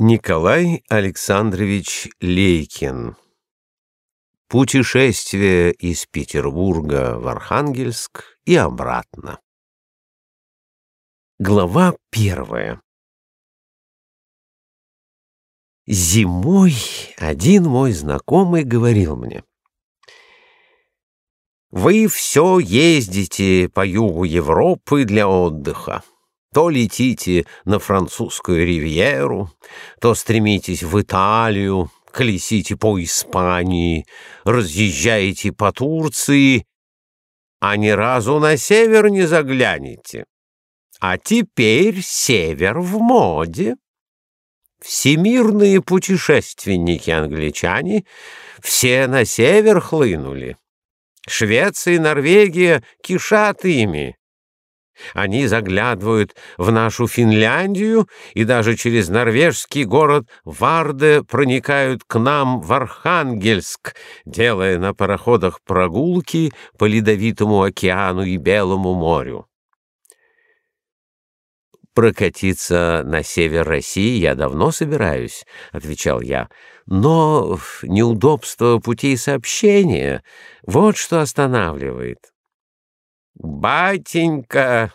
Николай Александрович Лейкин. Путешествие из Петербурга в Архангельск и обратно. Глава первая. Зимой один мой знакомый говорил мне. «Вы все ездите по югу Европы для отдыха. То летите на французскую ривьеру, то стремитесь в Италию, колесите по Испании, разъезжаете по Турции, а ни разу на север не заглянете. А теперь север в моде. Всемирные путешественники-англичане все на север хлынули. Швеция и Норвегия кишат ими. Они заглядывают в нашу Финляндию и даже через норвежский город Варде проникают к нам в Архангельск, делая на пароходах прогулки по Ледовитому океану и Белому морю. «Прокатиться на север России я давно собираюсь», — отвечал я, «но неудобство путей сообщения — вот что останавливает». «Батенька,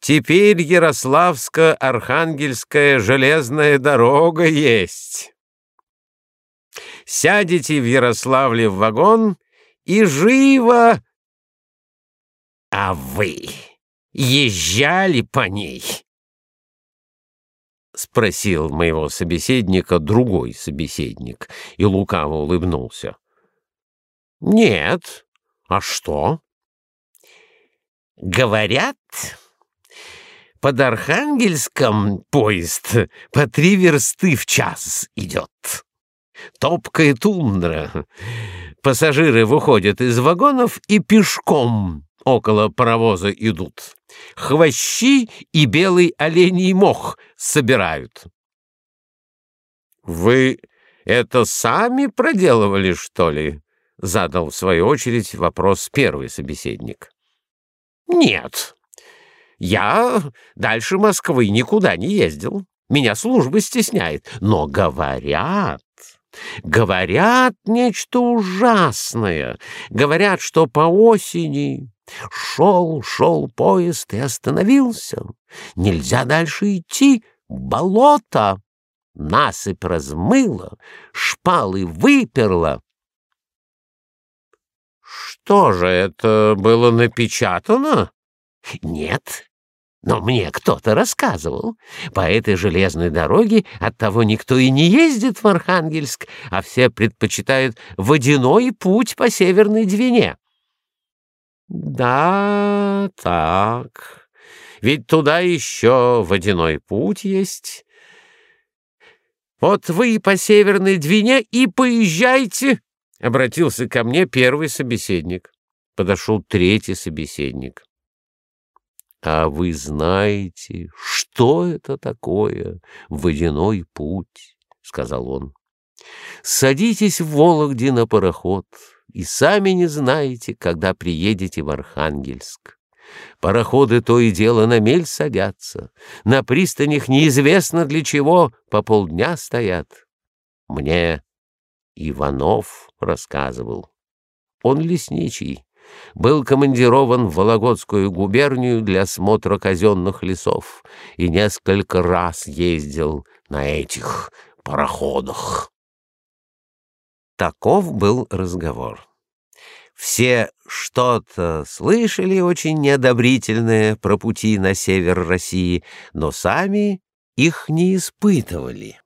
теперь Ярославско-Архангельская железная дорога есть. Сядете в Ярославле в вагон и живо...» «А вы езжали по ней?» — спросил моего собеседника другой собеседник и лукаво улыбнулся. «Нет. А что?» Говорят, под Архангельском поезд по три версты в час идет. Топкая тундра. Пассажиры выходят из вагонов и пешком около паровоза идут. Хвощи и белый оленей мох собирают. «Вы это сами проделывали, что ли?» — задал в свою очередь вопрос первый собеседник. Нет. Я дальше Москвы никуда не ездил. Меня служба стесняет. Но говорят, говорят нечто ужасное. Говорят, что по осени шел, шел поезд и остановился. Нельзя дальше идти. Болото. Насыпь размыло, шпалы выперла. Что же это было напечатано? Нет, но мне кто-то рассказывал. По этой железной дороге оттого никто и не ездит в Архангельск, а все предпочитают водяной путь по Северной Двине. Да, так. Ведь туда еще водяной путь есть. Вот вы по Северной Двине и поезжайте Обратился ко мне первый собеседник. Подошел третий собеседник. А вы знаете, что это такое водяной путь, сказал он. Садитесь в Вологде на пароход и сами не знаете, когда приедете в Архангельск. Пароходы то и дело на мель садятся, на пристанях неизвестно для чего по полдня стоят. Мне Иванов рассказывал. Он лесничий, был командирован в Вологодскую губернию для осмотра казенных лесов и несколько раз ездил на этих пароходах. Таков был разговор. Все что-то слышали очень неодобрительное про пути на север России, но сами их не испытывали.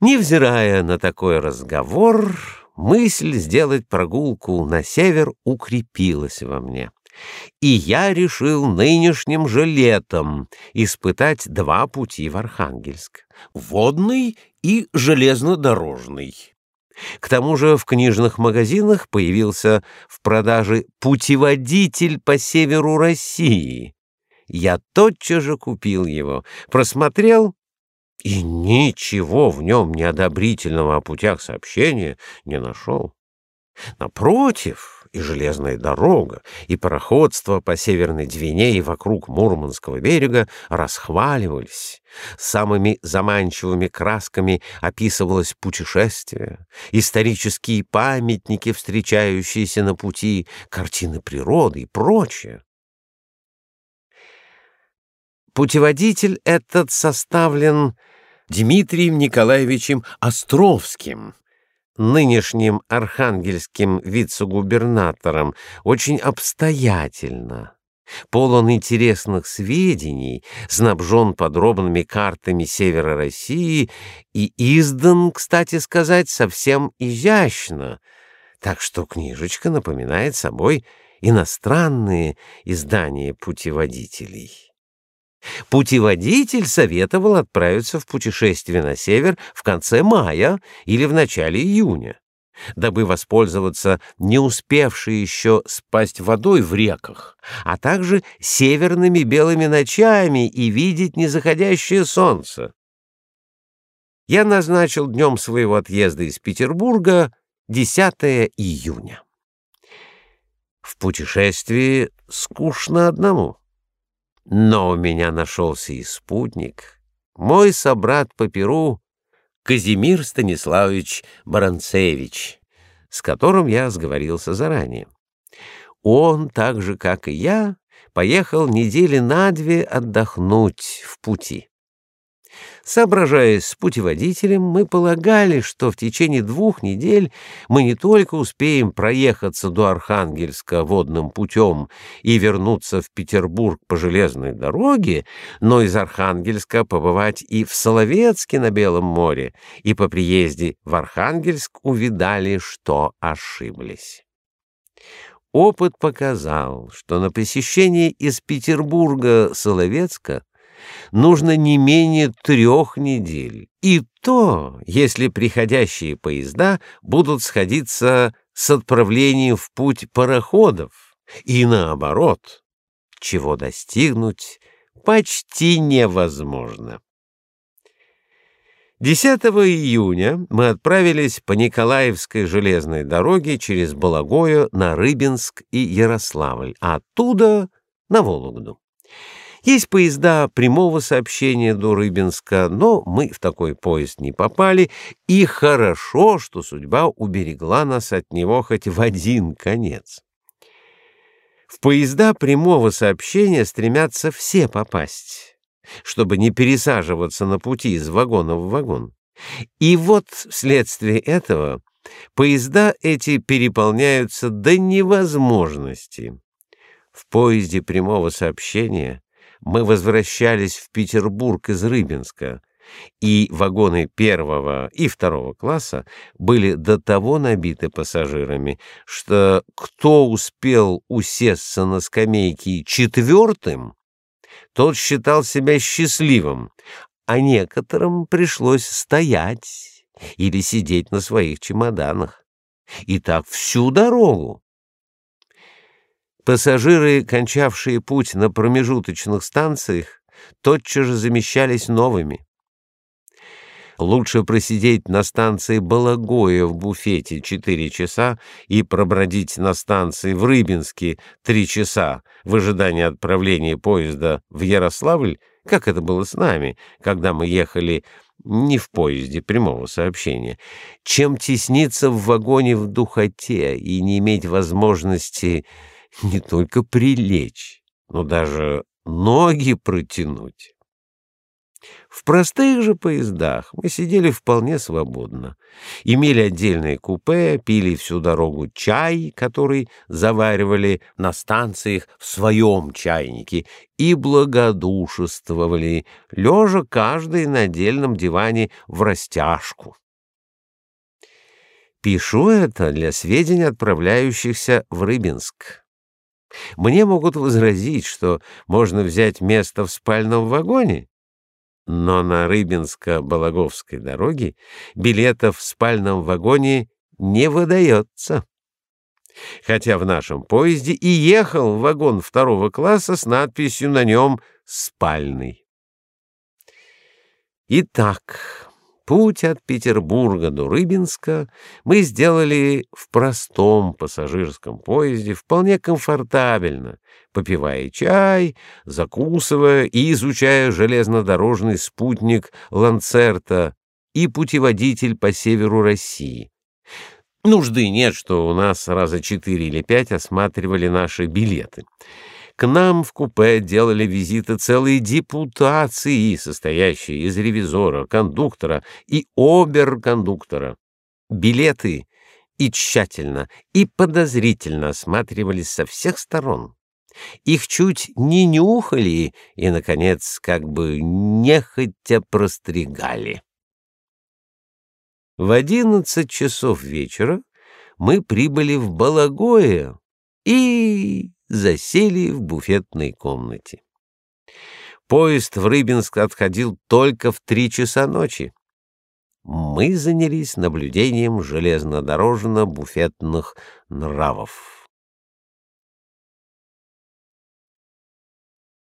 Невзирая на такой разговор, мысль сделать прогулку на север укрепилась во мне. И я решил нынешним же летом испытать два пути в Архангельск — водный и железнодорожный. К тому же в книжных магазинах появился в продаже путеводитель по северу России. Я тотчас же купил его, просмотрел и ничего в нем неодобрительного о путях сообщения не нашел. Напротив, и железная дорога, и пароходство по Северной Двине и вокруг Мурманского берега расхваливались. Самыми заманчивыми красками описывалось путешествие, исторические памятники, встречающиеся на пути, картины природы и прочее. Путеводитель этот составлен Дмитрием Николаевичем Островским, нынешним архангельским вице-губернатором, очень обстоятельно, полон интересных сведений, снабжен подробными картами севера России и издан, кстати сказать, совсем изящно, так что книжечка напоминает собой иностранные издания путеводителей. Путеводитель советовал отправиться в путешествие на север в конце мая или в начале июня, дабы воспользоваться не успевшей еще спасть водой в реках, а также северными белыми ночами и видеть незаходящее солнце. Я назначил днем своего отъезда из Петербурга 10 июня. В путешествии скучно одному. Но у меня нашелся и спутник, мой собрат по Перу Казимир Станиславович Баранцевич, с которым я сговорился заранее. Он, так же, как и я, поехал недели на две отдохнуть в пути. Соображая с путеводителем, мы полагали, что в течение двух недель мы не только успеем проехаться до Архангельска водным путем и вернуться в Петербург по железной дороге, но из Архангельска побывать и в Соловецке на Белом море, и по приезде в Архангельск увидали, что ошиблись. Опыт показал, что на посещение из Петербурга Соловецка нужно не менее трех недель. И то, если приходящие поезда будут сходиться с отправлением в путь пароходов, и наоборот, чего достигнуть почти невозможно. 10 июня мы отправились по Николаевской железной дороге через Балагою на Рыбинск и Ярославль, а оттуда на Вологду. Есть поезда прямого сообщения до Рыбинска, но мы в такой поезд не попали, и хорошо, что судьба уберегла нас от него хоть в один конец. В поезда прямого сообщения стремятся все попасть, чтобы не пересаживаться на пути из вагона в вагон. И вот вследствие этого поезда эти переполняются до невозможности. В поезде прямого сообщения мы возвращались в Петербург из Рыбинска, и вагоны первого и второго класса были до того набиты пассажирами, что кто успел усесться на скамейке четвертым, тот считал себя счастливым, а некоторым пришлось стоять или сидеть на своих чемоданах. И так всю дорогу. Пассажиры, кончавшие путь на промежуточных станциях, тотчас же замещались новыми. Лучше просидеть на станции Балагоя в буфете четыре часа и пробродить на станции в Рыбинске три часа в ожидании отправления поезда в Ярославль, как это было с нами, когда мы ехали не в поезде прямого сообщения, чем тесниться в вагоне в духоте и не иметь возможности не только прилечь, но даже ноги протянуть. В простых же поездах мы сидели вполне свободно, имели отдельное купе, пили всю дорогу чай, который заваривали на станциях в своем чайнике, и благодушествовали, лежа каждый на отдельном диване в растяжку. Пишу это для сведений отправляющихся в Рыбинск. Мне могут возразить, что можно взять место в спальном вагоне, но на Рыбинско-Балаговской дороге билетов в спальном вагоне не выдается. Хотя в нашем поезде и ехал вагон второго класса с надписью на нем «Спальный». Итак, Путь от Петербурга до Рыбинска мы сделали в простом пассажирском поезде вполне комфортабельно, попивая чай, закусывая и изучая железнодорожный спутник Ланцерта и путеводитель по северу России. Нужды нет, что у нас раза четыре или пять осматривали наши билеты. К нам в купе делали визиты целые депутации, состоящие из ревизора, кондуктора и оберкондуктора. Билеты и тщательно, и подозрительно осматривались со всех сторон. Их чуть не нюхали и, наконец, как бы нехотя простригали. В одиннадцать часов вечера мы прибыли в Балагое и засели в буфетной комнате. Поезд в Рыбинск отходил только в три часа ночи. Мы занялись наблюдением железнодорожно-буфетных нравов.